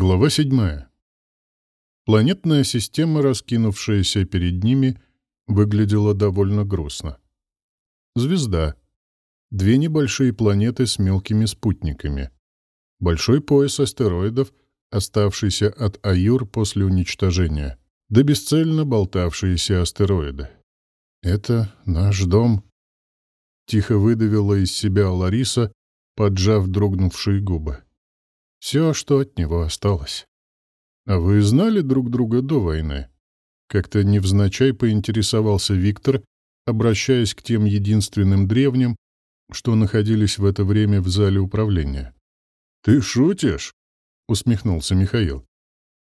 Глава седьмая. Планетная система, раскинувшаяся перед ними, выглядела довольно грустно. Звезда. Две небольшие планеты с мелкими спутниками. Большой пояс астероидов, оставшийся от Аюр после уничтожения. Да бесцельно болтавшиеся астероиды. «Это наш дом», — тихо выдавила из себя Лариса, поджав дрогнувшие губы. Все, что от него осталось. А вы знали друг друга до войны? Как-то невзначай поинтересовался Виктор, обращаясь к тем единственным древним, что находились в это время в зале управления. «Ты шутишь?» — усмехнулся Михаил.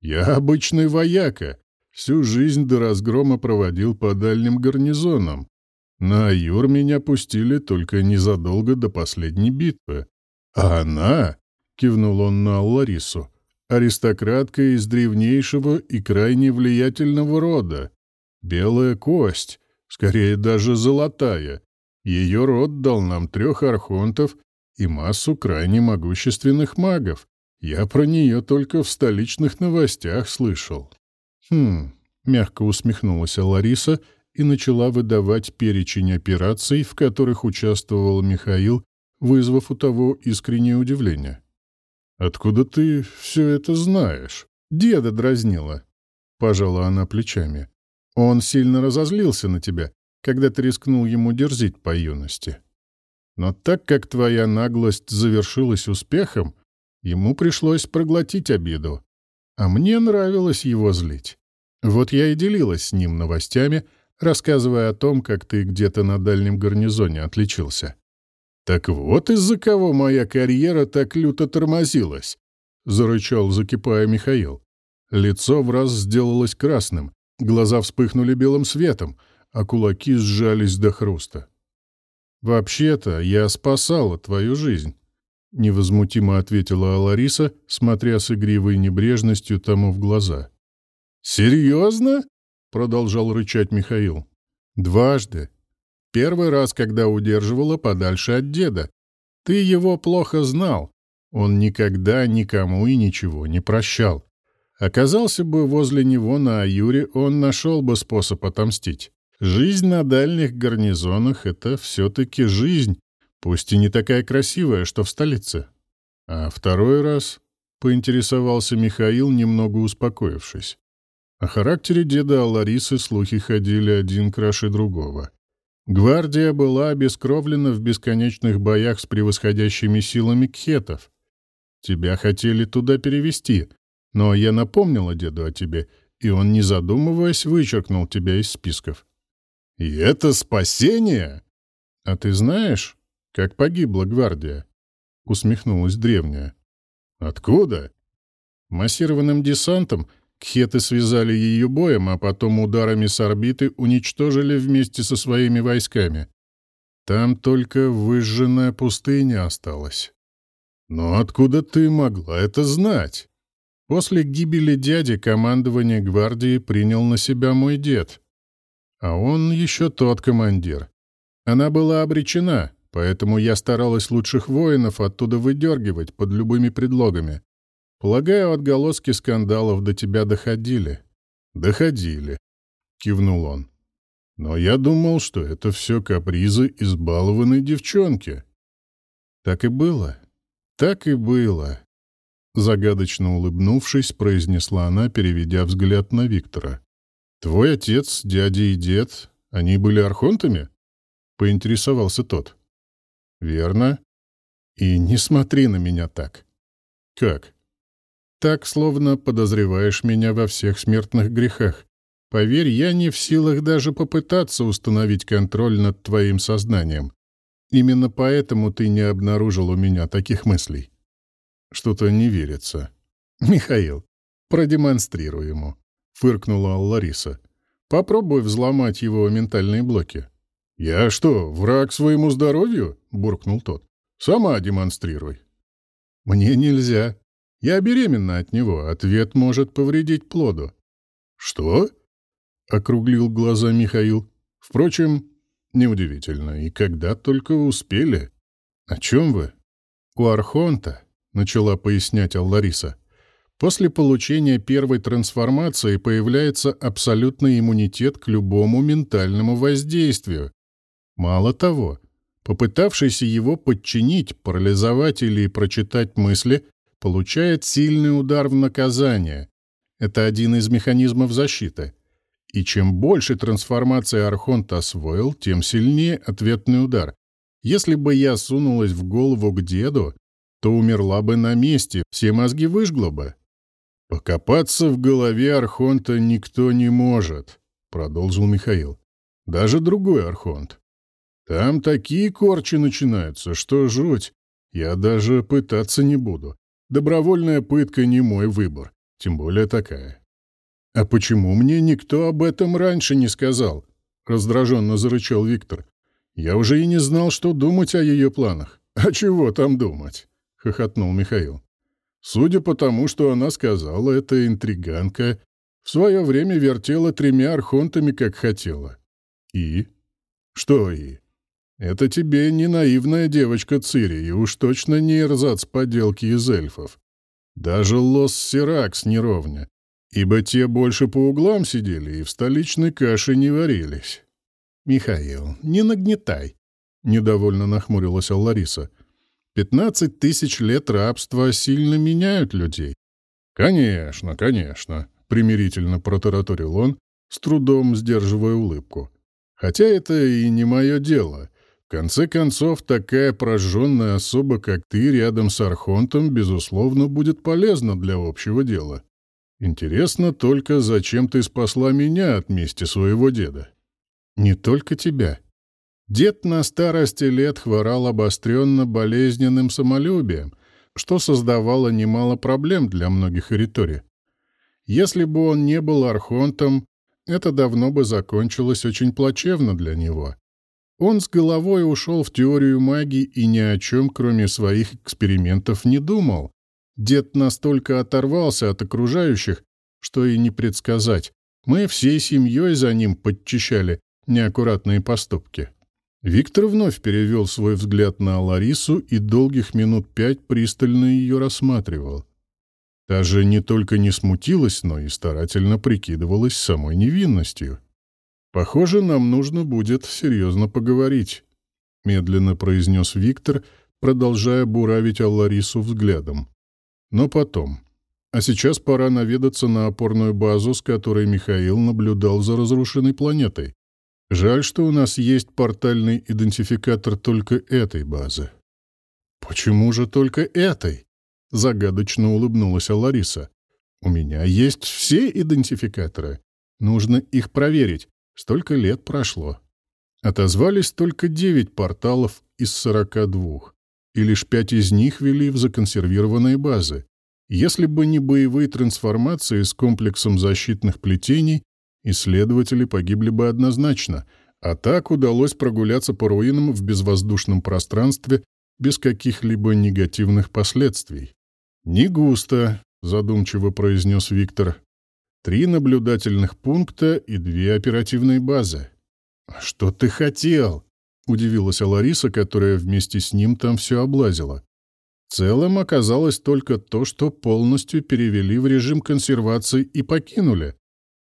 «Я обычный вояка. Всю жизнь до разгрома проводил по дальним гарнизонам. На Аюр меня пустили только незадолго до последней битвы. А она — кивнул он на Ларису. «Аристократка из древнейшего и крайне влиятельного рода. Белая кость, скорее даже золотая. Ее род дал нам трех архонтов и массу крайне могущественных магов. Я про нее только в столичных новостях слышал». «Хм...» — мягко усмехнулась Лариса и начала выдавать перечень операций, в которых участвовал Михаил, вызвав у того искреннее удивление. «Откуда ты все это знаешь?» «Деда дразнила», — пожала она плечами. «Он сильно разозлился на тебя, когда ты рискнул ему дерзить по юности. Но так как твоя наглость завершилась успехом, ему пришлось проглотить обиду. А мне нравилось его злить. Вот я и делилась с ним новостями, рассказывая о том, как ты где-то на дальнем гарнизоне отличился. «Так вот из-за кого моя карьера так люто тормозилась», — зарычал, закипая Михаил. Лицо в раз сделалось красным, глаза вспыхнули белым светом, а кулаки сжались до хруста. «Вообще-то я спасала твою жизнь», — невозмутимо ответила Лариса, смотря с игривой небрежностью тому в глаза. «Серьезно?» — продолжал рычать Михаил. «Дважды. Первый раз, когда удерживала подальше от деда. Ты его плохо знал. Он никогда никому и ничего не прощал. Оказался бы возле него на Аюре, он нашел бы способ отомстить. Жизнь на дальних гарнизонах — это все-таки жизнь, пусть и не такая красивая, что в столице. А второй раз поинтересовался Михаил, немного успокоившись. О характере деда Ларисы слухи ходили один краше другого. Гвардия была обескровлена в бесконечных боях с превосходящими силами кхетов. Тебя хотели туда перевести, но я напомнила деду о тебе, и он, не задумываясь, вычеркнул тебя из списков. И это спасение? А ты знаешь, как погибла гвардия? Усмехнулась древняя. Откуда? Массированным десантом — Кхеты связали ее боем, а потом ударами с орбиты уничтожили вместе со своими войсками. Там только выжженная пустыня осталась. Но откуда ты могла это знать? После гибели дяди командование гвардии принял на себя мой дед. А он еще тот командир. Она была обречена, поэтому я старалась лучших воинов оттуда выдергивать под любыми предлогами. Полагаю, отголоски скандалов до тебя доходили. Доходили, кивнул он. Но я думал, что это все капризы избалованной девчонки. Так и было. Так и было. Загадочно улыбнувшись, произнесла она, переведя взгляд на Виктора. «Твой отец, дядя и дед, они были архонтами?» — поинтересовался тот. «Верно. И не смотри на меня так». «Как?» Так, словно подозреваешь меня во всех смертных грехах. Поверь, я не в силах даже попытаться установить контроль над твоим сознанием. Именно поэтому ты не обнаружил у меня таких мыслей. Что-то не верится. Михаил, продемонстрируй ему, фыркнула Лариса. Попробуй взломать его ментальные блоки. Я что, враг своему здоровью? буркнул тот. Сама демонстрируй. Мне нельзя, я беременна от него, ответ может повредить плоду. Что? Округлил глаза Михаил. Впрочем, неудивительно. И когда только успели. О чем вы? У Архонта, начала пояснять Аллариса. После получения первой трансформации появляется абсолютный иммунитет к любому ментальному воздействию. Мало того, попытавшийся его подчинить, парализовать или прочитать мысли, получает сильный удар в наказание. Это один из механизмов защиты. И чем больше трансформации Архонт освоил, тем сильнее ответный удар. Если бы я сунулась в голову к деду, то умерла бы на месте, все мозги выжгло бы. «Покопаться в голове Архонта никто не может», — продолжил Михаил. «Даже другой Архонт. Там такие корчи начинаются, что жуть. Я даже пытаться не буду. Добровольная пытка не мой выбор, тем более такая». «А почему мне никто об этом раньше не сказал?» — раздраженно зарычал Виктор. «Я уже и не знал, что думать о ее планах. А чего там думать?» — хохотнул Михаил. «Судя по тому, что она сказала, эта интриганка в свое время вертела тремя архонтами, как хотела. И? Что и? Это тебе не наивная девочка Цири, и уж точно не эрзац поделки из эльфов. Даже Лос Сиракс не ровня, ибо те больше по углам сидели и в столичной каше не варились. «Михаил, не нагнетай», — недовольно нахмурилась Лариса. Пятнадцать тысяч лет рабства сильно меняют людей. «Конечно, конечно», — примирительно протараторил он, с трудом сдерживая улыбку. «Хотя это и не мое дело. Конце концов, такая прожженная особа, как ты, рядом с Архонтом, безусловно, будет полезна для общего дела. Интересно только, зачем ты спасла меня от мести своего деда?» «Не только тебя», Дед на старости лет хворал обостренно болезненным самолюбием, что создавало немало проблем для многих Эритори. Если бы он не был архонтом, это давно бы закончилось очень плачевно для него. Он с головой ушел в теорию магии и ни о чем, кроме своих экспериментов, не думал. Дед настолько оторвался от окружающих, что и не предсказать. Мы всей семьей за ним подчищали неаккуратные поступки. Виктор вновь перевел свой взгляд на Ларису и долгих минут пять пристально ее рассматривал. Та же не только не смутилась, но и старательно прикидывалась самой невинностью. «Похоже, нам нужно будет серьезно поговорить», — медленно произнес Виктор, продолжая буравить Алларису взглядом. «Но потом. А сейчас пора наведаться на опорную базу, с которой Михаил наблюдал за разрушенной планетой. Жаль, что у нас есть портальный идентификатор только этой базы. Почему же только этой? Загадочно улыбнулась Лариса. У меня есть все идентификаторы. Нужно их проверить. Столько лет прошло. Отозвались только девять порталов из сорока двух, и лишь пять из них вели в законсервированные базы. Если бы не боевые трансформации с комплексом защитных плетений, исследователи погибли бы однозначно, а так удалось прогуляться по руинам в безвоздушном пространстве без каких-либо негативных последствий. «Не густо», — задумчиво произнес Виктор. «Три наблюдательных пункта и две оперативные базы». «А «Что ты хотел?» — удивилась Лариса, которая вместе с ним там все облазила. В целом оказалось только то, что полностью перевели в режим консервации и покинули.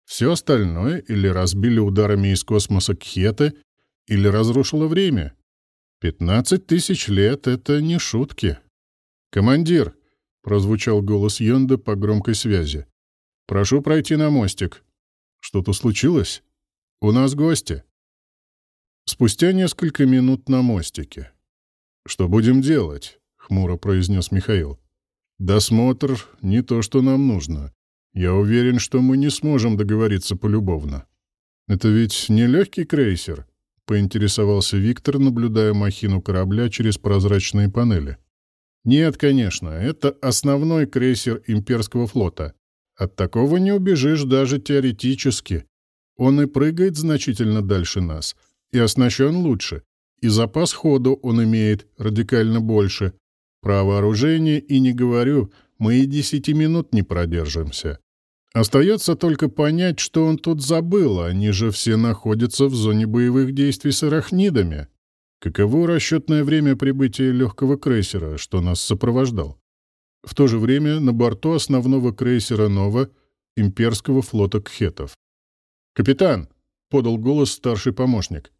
Все остальное или разбили ударами из космоса кхеты, или разрушило время. Пятнадцать тысяч лет — это не шутки. «Командир!» — прозвучал голос Йонда по громкой связи. «Прошу пройти на мостик». «Что-то случилось?» «У нас гости». Спустя несколько минут на мостике. «Что будем делать?» — хмуро произнес Михаил. «Досмотр — не то, что нам нужно. Я уверен, что мы не сможем договориться полюбовно. Это ведь не легкий крейсер, поинтересовался Виктор, наблюдая махину корабля через прозрачные панели. Нет, конечно, это основной крейсер имперского флота. От такого не убежишь даже теоретически. Он и прыгает значительно дальше нас, и оснащен лучше, и запас ходу он имеет радикально больше. Про вооружение и не говорю, мы и десяти минут не продержимся. Остается только понять, что он тут забыл, они же все находятся в зоне боевых действий с арахнидами. Каково расчетное время прибытия легкого крейсера, что нас сопровождал? В то же время на борту основного крейсера «Нова» имперского флота кхетов. «Капитан!» — подал голос старший помощник.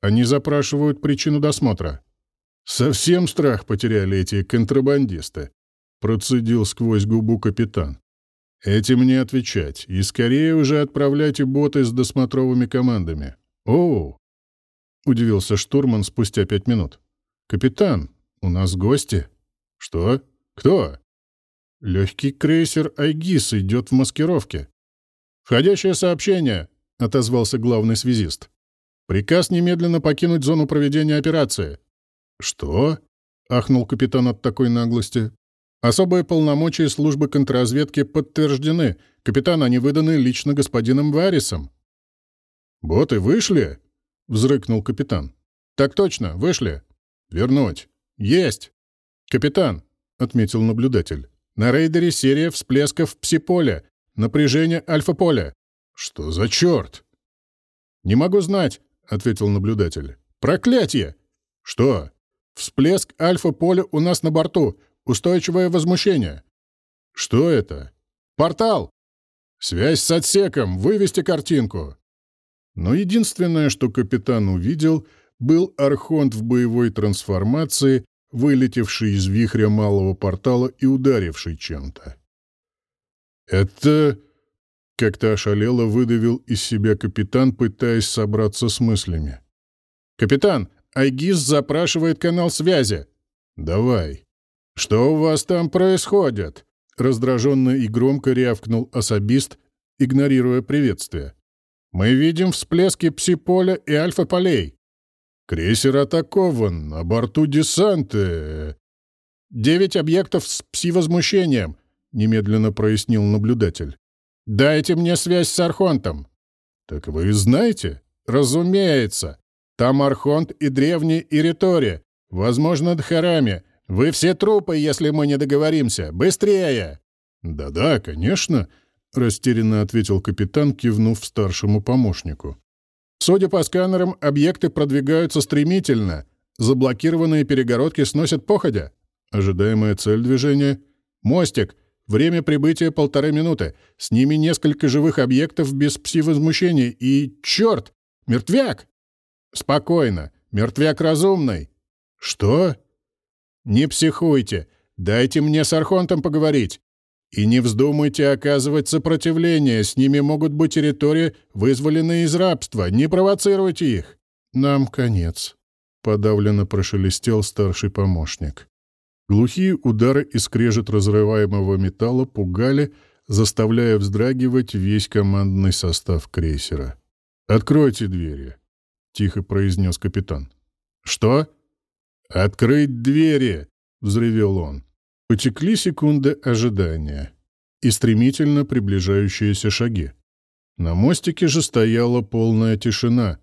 «Они запрашивают причину досмотра». «Совсем страх потеряли эти контрабандисты», — процедил сквозь губу капитан. «Этим не отвечать, и скорее уже отправляйте боты с досмотровыми командами». «Оу!» — удивился штурман спустя пять минут. «Капитан, у нас гости». «Что? Кто?» «Легкий крейсер «Айгис» идет в маскировке». «Входящее сообщение», — отозвался главный связист. «Приказ немедленно покинуть зону проведения операции». «Что?» — ахнул капитан от такой наглости. «Особые полномочия службы контрразведки подтверждены. Капитан, они выданы лично господином Варисом». «Боты вышли?» — взрыкнул капитан. «Так точно, вышли». «Вернуть». «Есть!» «Капитан», — отметил наблюдатель, — «на рейдере серия всплесков пси-поля, напряжение альфа-поля». «Что за черт?» «Не могу знать», — ответил наблюдатель. «Проклятие!» «Что?» «Всплеск альфа-поля у нас на борту. Устойчивое возмущение». «Что это?» «Портал!» «Связь с отсеком! Вывести картинку!» Но единственное, что капитан увидел, был архонт в боевой трансформации, вылетевший из вихря малого портала и ударивший чем-то. «Это...» — как-то ошалело выдавил из себя капитан, пытаясь собраться с мыслями. «Капитан, Айгиз запрашивает канал связи». «Давай». «Что у вас там происходит?» Раздраженно и громко рявкнул особист, игнорируя приветствие. «Мы видим всплески пси-поля и альфа-полей. Крейсер атакован, на борту десанты. Девять объектов с пси-возмущением, немедленно прояснил наблюдатель. Дайте мне связь с Архонтом. Так вы знаете? Разумеется. Там Архонт и древний Иритори, возможно, Дхарами. Вы все трупы, если мы не договоримся. Быстрее! Да-да, конечно, растерянно ответил капитан, кивнув старшему помощнику. Судя по сканерам, объекты продвигаются стремительно. Заблокированные перегородки сносят походя. Ожидаемая цель движения — мостик. Время прибытия — полторы минуты. С ними несколько живых объектов без пси-возмущений. И, черт, мертвяк! Спокойно. Мертвяк разумный. Что? Не психуйте. Дайте мне с Архонтом поговорить. И не вздумайте оказывать сопротивление, с ними могут быть территории, вызволенные из рабства. Не провоцируйте их. Нам конец, — подавленно прошелестел старший помощник. Глухие удары и скрежет разрываемого металла пугали, заставляя вздрагивать весь командный состав крейсера. «Откройте двери», — тихо произнес капитан. «Что?» «Открыть двери!» — взревел он. Потекли секунды ожидания и стремительно приближающиеся шаги. На мостике же стояла полная тишина,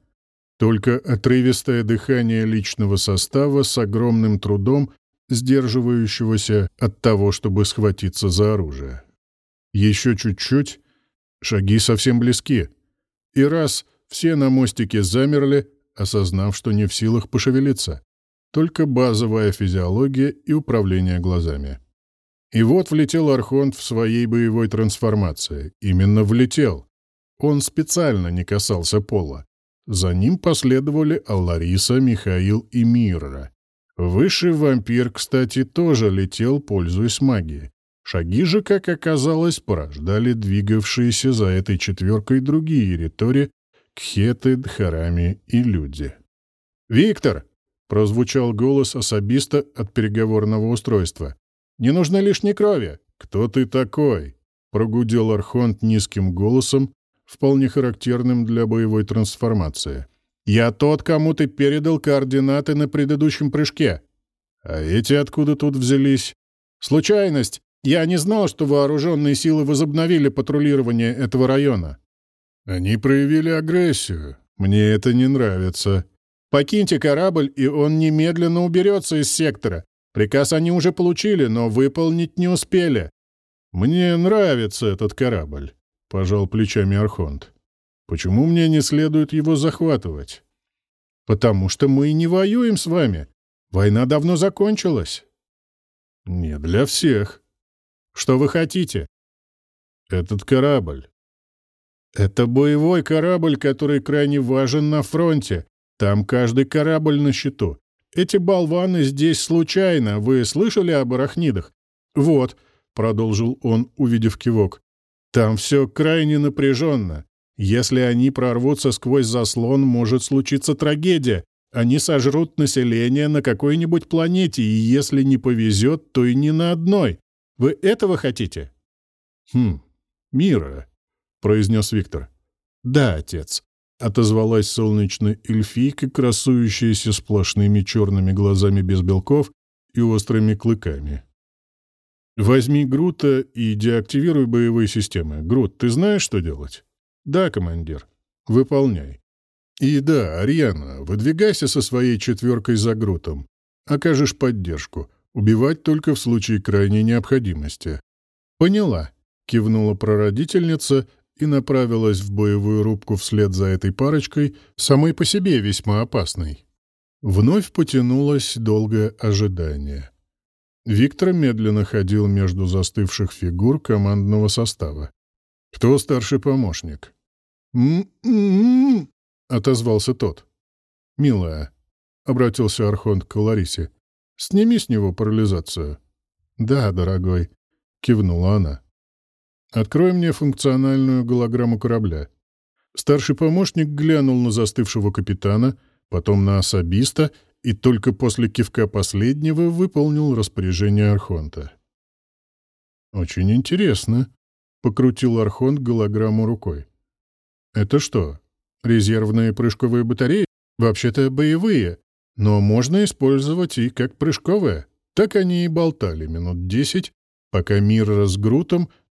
только отрывистое дыхание личного состава с огромным трудом, сдерживающегося от того, чтобы схватиться за оружие. Еще чуть-чуть, шаги совсем близки. И раз все на мостике замерли, осознав, что не в силах пошевелиться только базовая физиология и управление глазами. И вот влетел Архонт в своей боевой трансформации. Именно влетел. Он специально не касался пола. За ним последовали Аллариса, Михаил и Мирра. Высший вампир, кстати, тоже летел, пользуясь магией. Шаги же, как оказалось, порождали двигавшиеся за этой четверкой другие ритори, кхеты, дхарами и люди. «Виктор!» Прозвучал голос особиста от переговорного устройства. «Не нужно лишней крови!» «Кто ты такой?» Прогудел Архонт низким голосом, вполне характерным для боевой трансформации. «Я тот, кому ты передал координаты на предыдущем прыжке». «А эти откуда тут взялись?» «Случайность. Я не знал, что вооруженные силы возобновили патрулирование этого района». «Они проявили агрессию. Мне это не нравится», Покиньте корабль, и он немедленно уберется из сектора. Приказ они уже получили, но выполнить не успели. Мне нравится этот корабль, — пожал плечами Архонт. Почему мне не следует его захватывать? Потому что мы не воюем с вами. Война давно закончилась. Не для всех. Что вы хотите?» «Этот корабль». «Это боевой корабль, который крайне важен на фронте. Там каждый корабль на счету. Эти болваны здесь случайно. Вы слышали об арахнидах? Вот, — продолжил он, увидев кивок. Там все крайне напряженно. Если они прорвутся сквозь заслон, может случиться трагедия. Они сожрут население на какой-нибудь планете, и если не повезет, то и не на одной. Вы этого хотите? Хм, мира, — произнес Виктор. Да, отец. — отозвалась солнечная эльфийка, красующаяся сплошными черными глазами без белков и острыми клыками. «Возьми Грута и деактивируй боевые системы. Грут, ты знаешь, что делать?» «Да, командир. Выполняй. И да, Ариана, выдвигайся со своей четверкой за Грутом. Окажешь поддержку. Убивать только в случае крайней необходимости». «Поняла», — кивнула прародительница и направилась в боевую рубку вслед за этой парочкой, самой по себе весьма опасной. Вновь потянулось долгое ожидание. Виктор медленно ходил между застывших фигур командного состава. «Кто старший помощник?» «М-м-м», отозвался тот. «Милая», — обратился Архонт к Ларисе, — «сними с него парализацию». «Да, дорогой», — кивнула она. Открой мне функциональную голограмму корабля. Старший помощник глянул на застывшего капитана, потом на особиста и только после кивка последнего выполнил распоряжение Архонта. «Очень интересно», — покрутил Архонт голограмму рукой. «Это что, резервные прыжковые батареи? Вообще-то боевые, но можно использовать и как прыжковые». Так они и болтали минут десять, пока мир с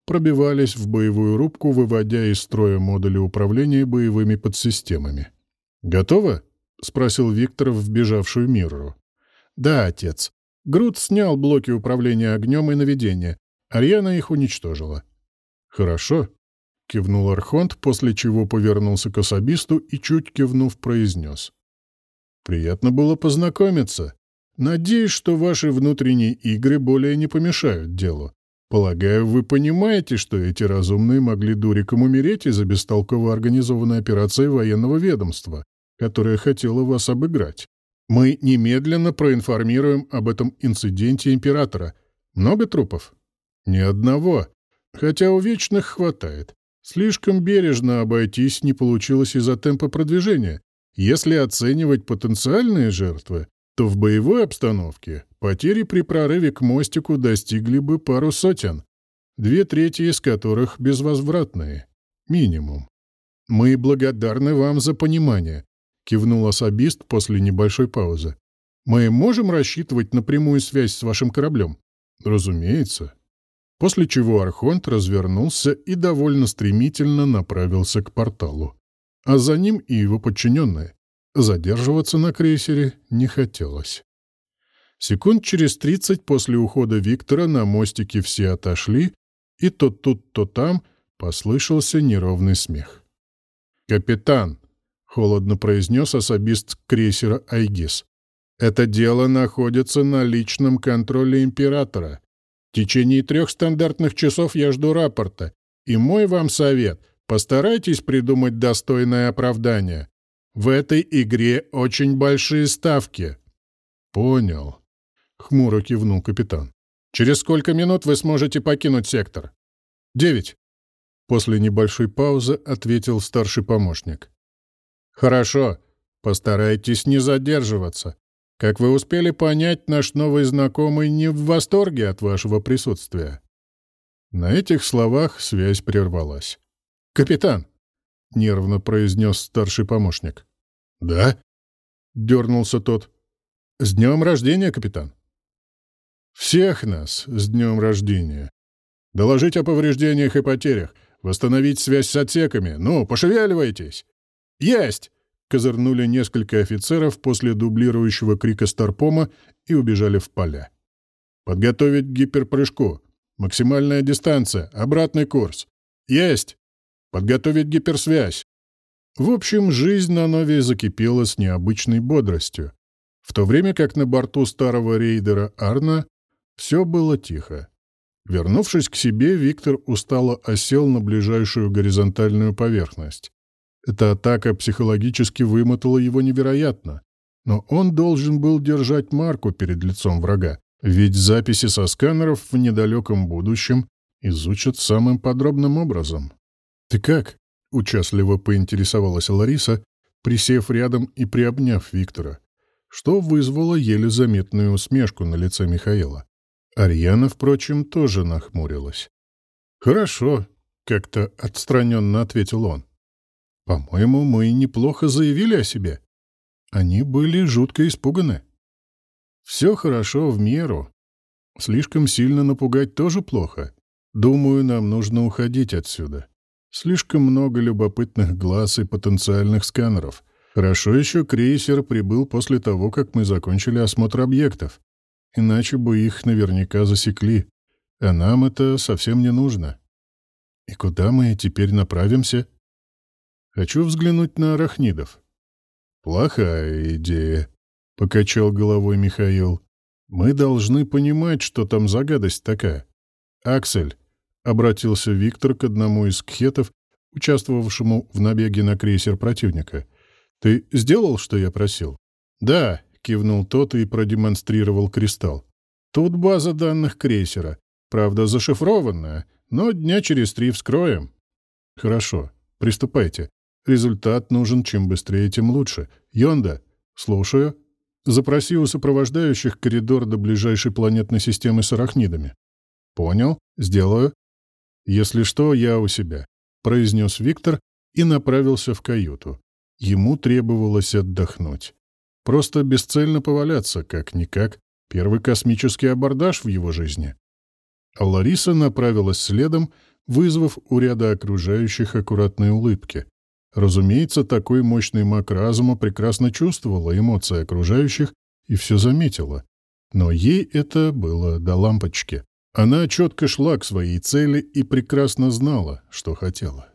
пробивались в боевую рубку, выводя из строя модули управления боевыми подсистемами. «Готово?» — спросил Виктор, вбежавшую Мирру. «Да, отец. Грут снял блоки управления огнем и наведения. Ариана их уничтожила». «Хорошо», — кивнул Архонт, после чего повернулся к особисту и, чуть кивнув, произнес. «Приятно было познакомиться. Надеюсь, что ваши внутренние игры более не помешают делу. Полагаю, вы понимаете, что эти разумные могли дуриком умереть из-за бестолково организованной операции военного ведомства, которая хотела вас обыграть. Мы немедленно проинформируем об этом инциденте императора. Много трупов? Ни одного. Хотя у вечных хватает. Слишком бережно обойтись не получилось из-за темпа продвижения. Если оценивать потенциальные жертвы, то в боевой обстановке потери при прорыве к мостику достигли бы пару сотен, две трети из которых безвозвратные. Минимум. «Мы благодарны вам за понимание», — кивнул особист после небольшой паузы. «Мы можем рассчитывать на прямую связь с вашим кораблем?» «Разумеется». После чего Архонт развернулся и довольно стремительно направился к порталу. А за ним и его подчиненные. Задерживаться на крейсере не хотелось. Секунд через тридцать после ухода Виктора на мостике все отошли, и то тут, то там послышался неровный смех. «Капитан!» — холодно произнес особист крейсера «Айгис». «Это дело находится на личном контроле императора. В течение трех стандартных часов я жду рапорта, и мой вам совет — постарайтесь придумать достойное оправдание. В этой игре очень большие ставки». «Понял», — хмуро кивнул капитан. «Через сколько минут вы сможете покинуть сектор?» «Девять». После небольшой паузы ответил старший помощник. «Хорошо. Постарайтесь не задерживаться. Как вы успели понять, наш новый знакомый не в восторге от вашего присутствия». На этих словах связь прервалась. «Капитан!» — нервно произнес старший помощник. «Да?» — дернулся тот. «С днем рождения, капитан!» «Всех нас с днем рождения! Доложить о повреждениях и потерях, восстановить связь с отсеками. Ну, пошевеливайтесь!» «Есть!» — козырнули несколько офицеров после дублирующего крика Старпома и убежали в поля. «Подготовить к гиперпрыжку. Максимальная дистанция. Обратный курс. Есть! Подготовить гиперсвязь. В общем, жизнь на Нове закипела с необычной бодростью, в то время как на борту старого рейдера Арна все было тихо. Вернувшись к себе, Виктор устало осел на ближайшую горизонтальную поверхность. Эта атака психологически вымотала его невероятно. Но он должен был держать марку перед лицом врага, ведь записи со сканеров в недалеком будущем изучат самым подробным образом. «Ты как?» — участливо поинтересовалась Лариса, присев рядом и приобняв Виктора, что вызвало еле заметную усмешку на лице Михаила. Арьяна, впрочем, тоже нахмурилась. «Хорошо», — как-то отстраненно ответил он. «По-моему, мы неплохо заявили о себе. Они были жутко испуганы. Все хорошо в меру. Слишком сильно напугать тоже плохо. Думаю, нам нужно уходить отсюда. Слишком много любопытных глаз и потенциальных сканеров. Хорошо еще крейсер прибыл после того, как мы закончили осмотр объектов. Иначе бы их наверняка засекли. А нам это совсем не нужно. И куда мы теперь направимся? Хочу взглянуть на арахнидов. Плохая идея, — покачал головой Михаил. Мы должны понимать, что там за гадость такая. Аксель, обратился Виктор к одному из кхетов, участвовавшему в набеге на крейсер противника. «Ты сделал, что я просил?» «Да», — кивнул тот и продемонстрировал кристалл. «Тут база данных крейсера. Правда, зашифрованная, но дня через три вскроем». «Хорошо, приступайте. Результат нужен чем быстрее, тем лучше. Йонда, слушаю. Запроси у сопровождающих коридор до ближайшей планетной системы с арахнидами». «Понял, сделаю. «Если что, я у себя», — произнес Виктор и направился в каюту. Ему требовалось отдохнуть. Просто бесцельно поваляться, как-никак. Первый космический абордаж в его жизни. А Лариса направилась следом, вызвав у ряда окружающих аккуратные улыбки. Разумеется, такой мощный маг разума прекрасно чувствовала эмоции окружающих и все заметила. Но ей это было до лампочки. Она четко шла к своей цели и прекрасно знала, что хотела.